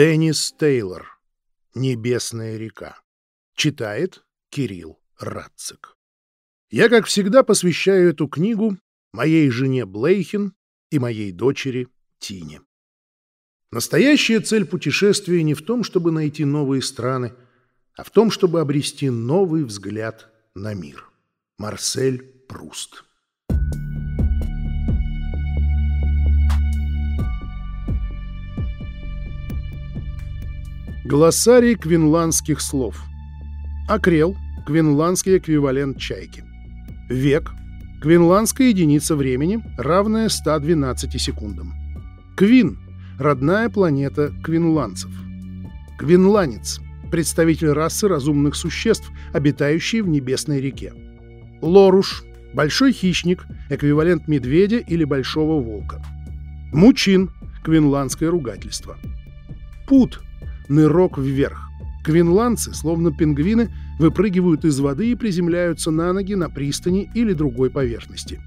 Деннис Тейлор. «Небесная река». Читает Кирилл Радцик. Я, как всегда, посвящаю эту книгу моей жене Блейхин и моей дочери Тине. Настоящая цель путешествия не в том, чтобы найти новые страны, а в том, чтобы обрести новый взгляд на мир. Марсель Пруст. Глоссарий квинландских слов. Акрел – квинландский эквивалент чайки. Век – квинландская единица времени, равная 112 секундам. Квин – родная планета квинландцев. Квинланец – представитель расы разумных существ, обитающий в небесной реке. Лоруш – большой хищник, эквивалент медведя или большого волка. Мучин – квинландское ругательство. Пут – нырок вверх. Квинландцы, словно пингвины, выпрыгивают из воды и приземляются на ноги на пристани или другой поверхности.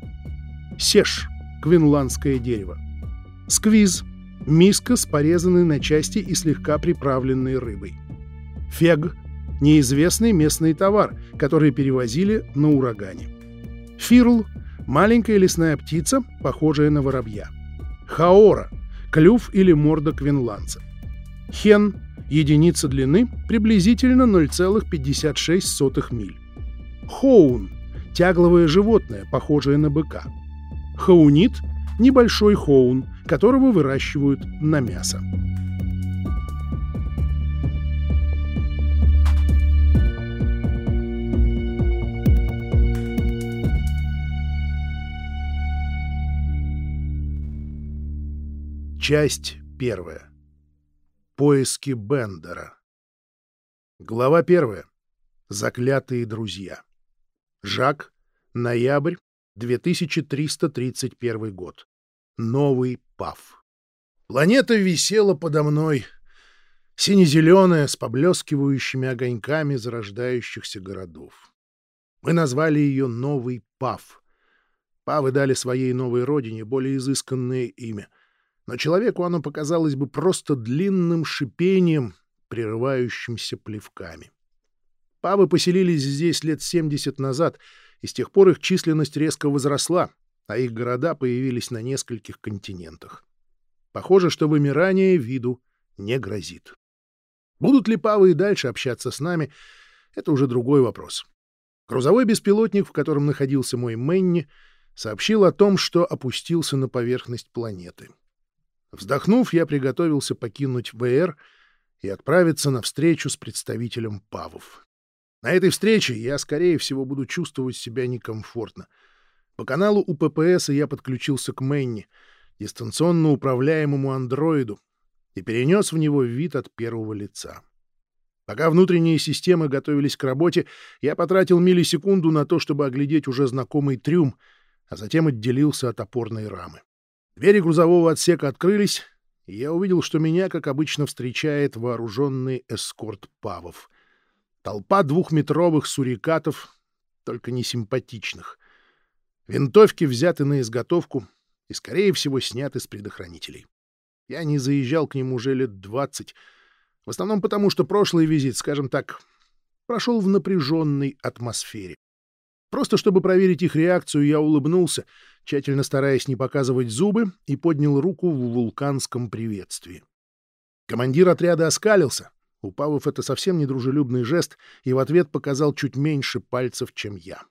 Сеш – квинландское дерево. Сквиз – миска с порезанной на части и слегка приправленной рыбой. Фег – неизвестный местный товар, который перевозили на урагане. Фирл – маленькая лесная птица, похожая на воробья. Хаора – клюв или морда квинландца. Хен единица длины приблизительно 0,56 миль. Хоун – тягловое животное, похожее на быка. Хаунит – небольшой хоун, которого выращивают на мясо. Часть первая. Поиски Бендера. Глава первая. Заклятые друзья. Жак. Ноябрь. 2331 год. Новый Пав. Планета висела подо мной, сине-зеленая, с поблескивающими огоньками зарождающихся городов. Мы назвали ее Новый Пав. Павы дали своей новой родине более изысканное имя — но человеку оно показалось бы просто длинным шипением, прерывающимся плевками. Павы поселились здесь лет 70 назад, и с тех пор их численность резко возросла, а их города появились на нескольких континентах. Похоже, что вымирание виду не грозит. Будут ли павы и дальше общаться с нами, это уже другой вопрос. Грузовой беспилотник, в котором находился мой Мэнни, сообщил о том, что опустился на поверхность планеты. Вздохнув, я приготовился покинуть ВР и отправиться на встречу с представителем Павов. На этой встрече я, скорее всего, буду чувствовать себя некомфортно. По каналу УППС я подключился к Мэнни, дистанционно управляемому андроиду, и перенес в него вид от первого лица. Пока внутренние системы готовились к работе, я потратил миллисекунду на то, чтобы оглядеть уже знакомый трюм, а затем отделился от опорной рамы. Двери грузового отсека открылись, и я увидел, что меня, как обычно, встречает вооруженный эскорт павов. Толпа двухметровых сурикатов, только не симпатичных. Винтовки взяты на изготовку и, скорее всего, сняты с предохранителей. Я не заезжал к ним уже лет двадцать, в основном потому, что прошлый визит, скажем так, прошел в напряженной атмосфере. Просто чтобы проверить их реакцию, я улыбнулся, тщательно стараясь не показывать зубы, и поднял руку в вулканском приветствии. Командир отряда оскалился. У Павов это совсем недружелюбный жест, и в ответ показал чуть меньше пальцев, чем я.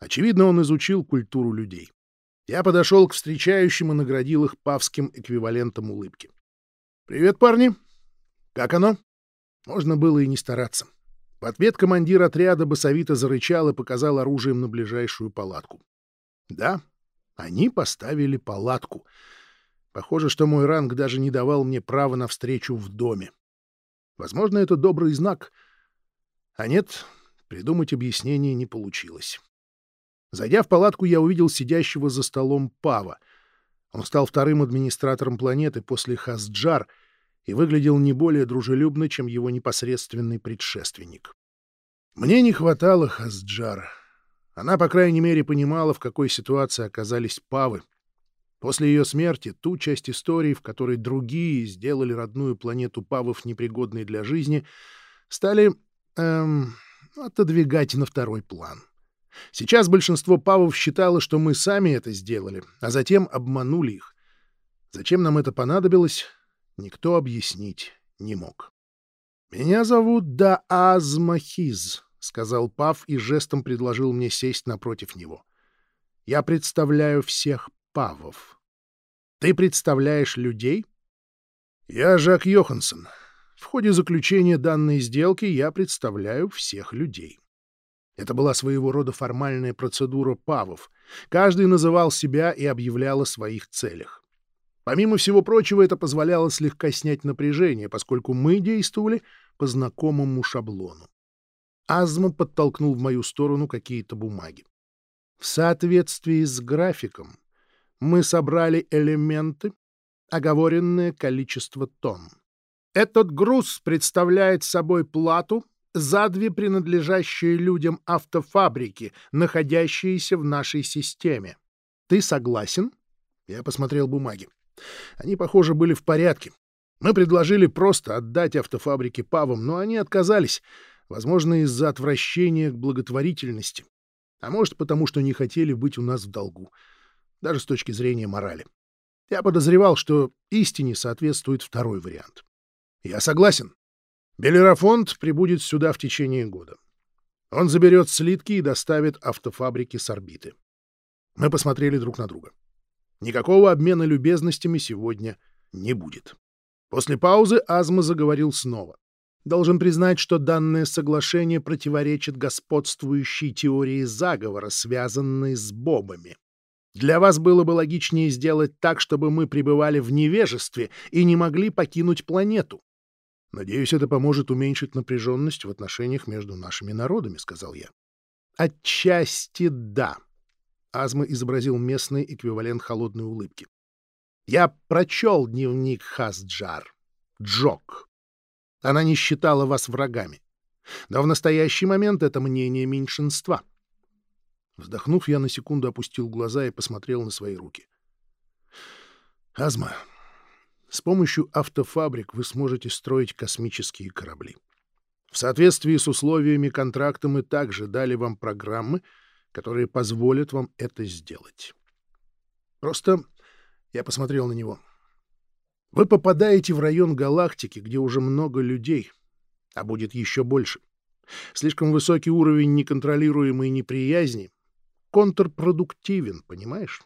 Очевидно, он изучил культуру людей. Я подошел к встречающим и наградил их павским эквивалентом улыбки. «Привет, парни! Как оно?» Можно было и не стараться. В ответ командир отряда басовито зарычал и показал оружием на ближайшую палатку. Да, они поставили палатку. Похоже, что мой ранг даже не давал мне права на встречу в доме. Возможно, это добрый знак. А нет, придумать объяснение не получилось. Зайдя в палатку, я увидел сидящего за столом Пава. Он стал вторым администратором планеты после Хасджар — и выглядел не более дружелюбно, чем его непосредственный предшественник. Мне не хватало Хасджара. Она, по крайней мере, понимала, в какой ситуации оказались павы. После ее смерти ту часть истории, в которой другие сделали родную планету Павов непригодной для жизни, стали эм, отодвигать на второй план. Сейчас большинство Павов считало, что мы сами это сделали, а затем обманули их. Зачем нам это понадобилось, никто объяснить не мог. «Меня зовут Дааз Махиз», — сказал Пав и жестом предложил мне сесть напротив него. «Я представляю всех Павов. Ты представляешь людей?» «Я Жак Йоханссон. В ходе заключения данной сделки я представляю всех людей». Это была своего рода формальная процедура Павов. Каждый называл себя и объявлял о своих целях. Помимо всего прочего, это позволяло слегка снять напряжение, поскольку мы действовали по знакомому шаблону. Азма подтолкнул в мою сторону какие-то бумаги. В соответствии с графиком мы собрали элементы, оговоренное количество тонн. Этот груз представляет собой плату за две принадлежащие людям автофабрики, находящиеся в нашей системе. Ты согласен? Я посмотрел бумаги. Они, похоже, были в порядке. Мы предложили просто отдать автофабрике Павам, но они отказались, возможно, из-за отвращения к благотворительности, а может, потому что не хотели быть у нас в долгу, даже с точки зрения морали. Я подозревал, что истине соответствует второй вариант. Я согласен. Белерафонд прибудет сюда в течение года. Он заберет слитки и доставит автофабрики с орбиты. Мы посмотрели друг на друга. Никакого обмена любезностями сегодня не будет. После паузы Азма заговорил снова. Должен признать, что данное соглашение противоречит господствующей теории заговора, связанной с бобами. Для вас было бы логичнее сделать так, чтобы мы пребывали в невежестве и не могли покинуть планету. Надеюсь, это поможет уменьшить напряженность в отношениях между нашими народами, — сказал я. Отчасти да, Азма изобразил местный эквивалент холодной улыбки. «Я прочел дневник Хасджар. Джок. Она не считала вас врагами. Но в настоящий момент это мнение меньшинства». Вздохнув, я на секунду опустил глаза и посмотрел на свои руки. «Азма, с помощью автофабрик вы сможете строить космические корабли. В соответствии с условиями контракта мы также дали вам программы — которые позволят вам это сделать. Просто я посмотрел на него. Вы попадаете в район галактики, где уже много людей, а будет еще больше. Слишком высокий уровень неконтролируемой неприязни контрпродуктивен, понимаешь?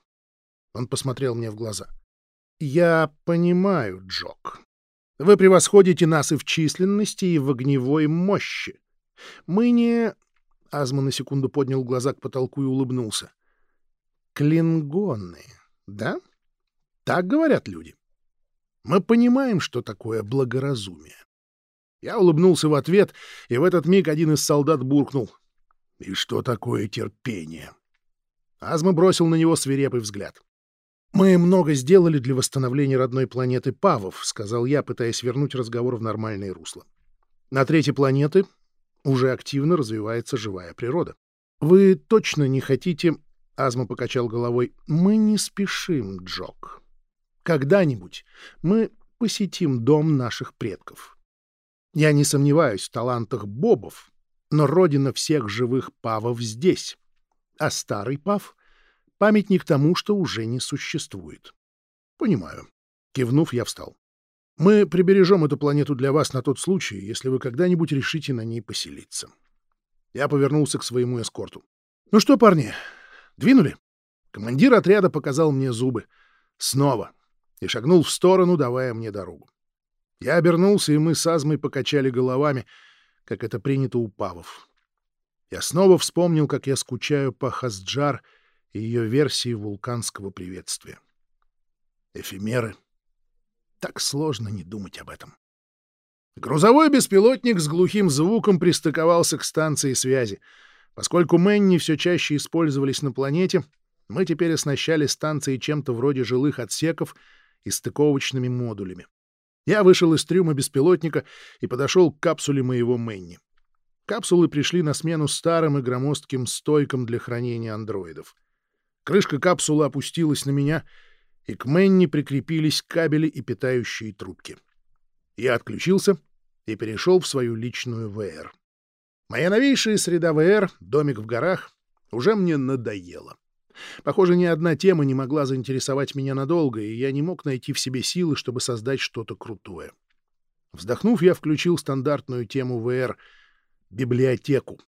Он посмотрел мне в глаза. Я понимаю, Джок. Вы превосходите нас и в численности, и в огневой мощи. Мы не Азма на секунду поднял глаза к потолку и улыбнулся. «Клингоны, да? Так говорят люди. Мы понимаем, что такое благоразумие». Я улыбнулся в ответ, и в этот миг один из солдат буркнул. «И что такое терпение?» Азма бросил на него свирепый взгляд. «Мы много сделали для восстановления родной планеты Павов», — сказал я, пытаясь вернуть разговор в нормальное русло. «На третьей планеты уже активно развивается живая природа. Вы точно не хотите... Азма покачал головой. Мы не спешим, Джок. Когда-нибудь мы посетим дом наших предков. Я не сомневаюсь в талантах бобов, но родина всех живых павов здесь. А старый пав — памятник тому, что уже не существует. Понимаю. Кивнув, я встал. Мы прибережем эту планету для вас на тот случай, если вы когда-нибудь решите на ней поселиться. Я повернулся к своему эскорту. Ну что, парни, двинули? Командир отряда показал мне зубы. Снова. И шагнул в сторону, давая мне дорогу. Я обернулся, и мы с Азмой покачали головами, как это принято у павов. Я снова вспомнил, как я скучаю по Хасджар и ее версии вулканского приветствия. Эфемеры — так сложно не думать об этом. Грузовой беспилотник с глухим звуком пристыковался к станции связи. Поскольку Мэнни все чаще использовались на планете, мы теперь оснащали станции чем-то вроде жилых отсеков и стыковочными модулями. Я вышел из трюма беспилотника и подошел к капсуле моего Мэнни. Капсулы пришли на смену старым и громоздким стойкам для хранения андроидов. Крышка капсулы опустилась на меня — и к Мэнни прикрепились кабели и питающие трубки. Я отключился и перешел в свою личную ВР. Моя новейшая среда ВР, домик в горах, уже мне надоела. Похоже, ни одна тема не могла заинтересовать меня надолго, и я не мог найти в себе силы, чтобы создать что-то крутое. Вздохнув, я включил стандартную тему ВР — библиотеку.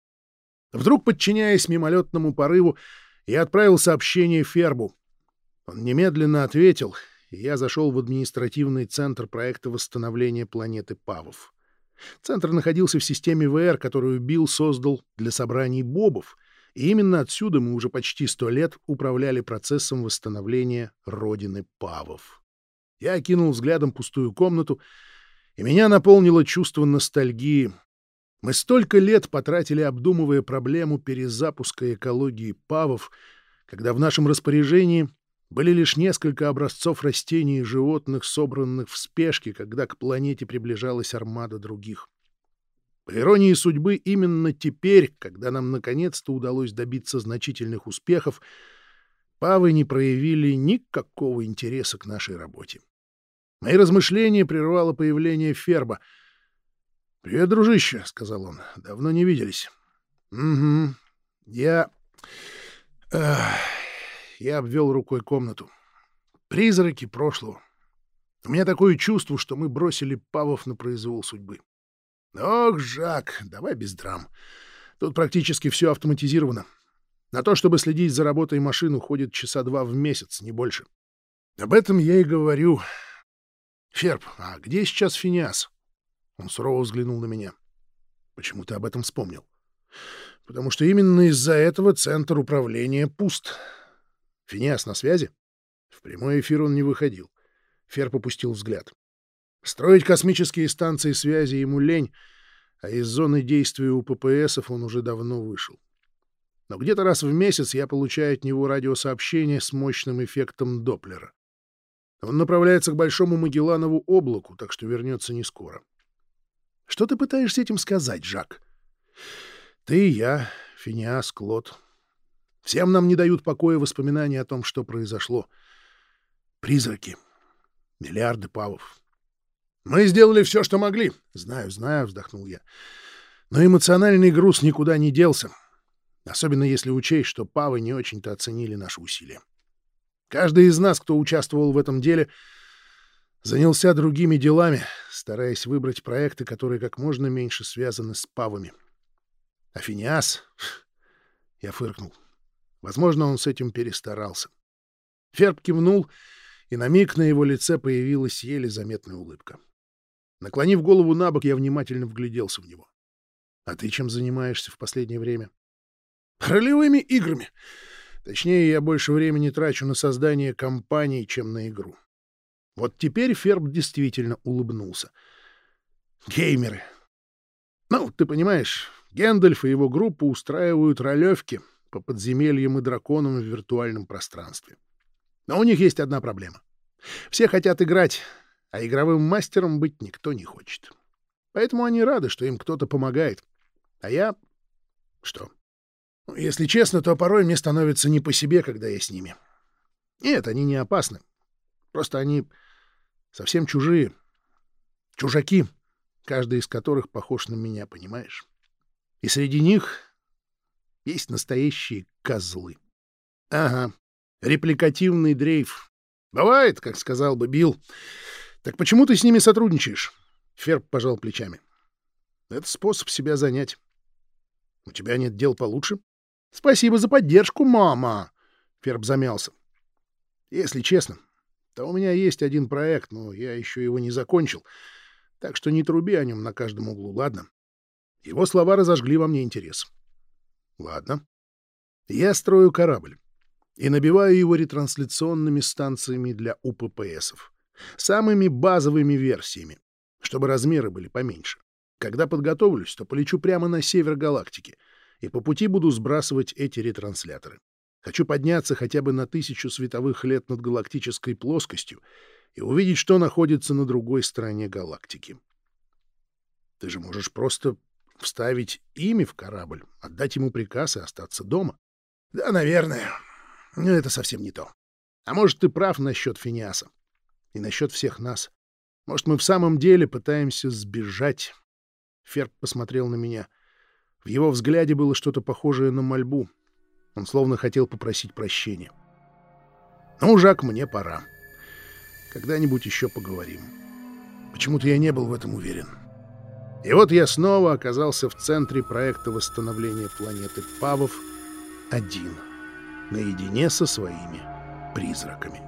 Вдруг, подчиняясь мимолетному порыву, я отправил сообщение Фербу. Он немедленно ответил, и я зашел в административный центр проекта восстановления планеты Павов. Центр находился в системе ВР, которую Билл создал для собраний бобов — и именно отсюда мы уже почти сто лет управляли процессом восстановления родины Павов. Я окинул взглядом пустую комнату, и меня наполнило чувство ностальгии. Мы столько лет потратили, обдумывая проблему перезапуска экологии Павов, когда в нашем распоряжении были лишь несколько образцов растений и животных, собранных в спешке, когда к планете приближалась армада других. По иронии судьбы, именно теперь, когда нам наконец-то удалось добиться значительных успехов, павы не проявили никакого интереса к нашей работе. Мои размышления прервало появление Ферба. «Привет, дружище», — сказал он. «Давно не виделись». «Угу. Я...» Эх... Я обвел рукой комнату. «Призраки прошлого. У меня такое чувство, что мы бросили павов на произвол судьбы. Ох, Жак, давай без драм. Тут практически все автоматизировано. На то, чтобы следить за работой машин, уходит часа два в месяц, не больше. Об этом я и говорю. Ферб, а где сейчас Финиас? Он сурово взглянул на меня. Почему ты об этом вспомнил? Потому что именно из-за этого центр управления пуст. Финиас на связи? В прямой эфир он не выходил. Ферб опустил взгляд. Строить космические станции связи ему лень, а из зоны действия у ППСов он уже давно вышел. Но где-то раз в месяц я получаю от него радиосообщение с мощным эффектом Доплера. Он направляется к Большому Магелланову облаку, так что вернется не скоро. Что ты пытаешься этим сказать, Жак? Ты, я, Финиас, Клод. Всем нам не дают покоя воспоминания о том, что произошло. Призраки. Миллиарды павов. Мы сделали все, что могли. Знаю, знаю, вздохнул я. Но эмоциональный груз никуда не делся. Особенно если учесть, что павы не очень-то оценили наши усилия. Каждый из нас, кто участвовал в этом деле, занялся другими делами, стараясь выбрать проекты, которые как можно меньше связаны с павами. А Финиас... Я фыркнул. Возможно, он с этим перестарался. Ферб кивнул, и на миг на его лице появилась еле заметная улыбка. Наклонив голову на бок, я внимательно вгляделся в него. — А ты чем занимаешься в последнее время? — Ролевыми играми. Точнее, я больше времени трачу на создание компаний, чем на игру. Вот теперь Ферб действительно улыбнулся. Геймеры. Ну, ты понимаешь, Гэндальф и его группа устраивают ролевки по подземельям и драконам в виртуальном пространстве. Но у них есть одна проблема. Все хотят играть, а игровым мастером быть никто не хочет. Поэтому они рады, что им кто-то помогает. А я... Что? Ну, если честно, то порой мне становится не по себе, когда я с ними. Нет, они не опасны. Просто они совсем чужие. Чужаки, каждый из которых похож на меня, понимаешь? И среди них есть настоящие козлы. Ага, репликативный дрейф. Бывает, как сказал бы Билл. Так почему ты с ними сотрудничаешь? Ферб пожал плечами. Это способ себя занять. У тебя нет дел получше? Спасибо за поддержку, мама. Ферб замялся. Если честно, то у меня есть один проект, но я еще его не закончил. Так что не труби о нем на каждом углу, ладно? Его слова разожгли во мне интерес. Ладно. Я строю корабль и набиваю его ретрансляционными станциями для УППСов самыми базовыми версиями, чтобы размеры были поменьше. Когда подготовлюсь, то полечу прямо на север галактики и по пути буду сбрасывать эти ретрансляторы. Хочу подняться хотя бы на тысячу световых лет над галактической плоскостью и увидеть, что находится на другой стороне галактики. Ты же можешь просто вставить имя в корабль, отдать ему приказ и остаться дома. Да, наверное. Но это совсем не то. А может, ты прав насчет Финиаса и насчет всех нас. Может, мы в самом деле пытаемся сбежать. Ферб посмотрел на меня. В его взгляде было что-то похожее на мольбу. Он словно хотел попросить прощения. Ну, Жак, мне пора. Когда-нибудь еще поговорим. Почему-то я не был в этом уверен. И вот я снова оказался в центре проекта восстановления планеты Павов один, наедине со своими призраками.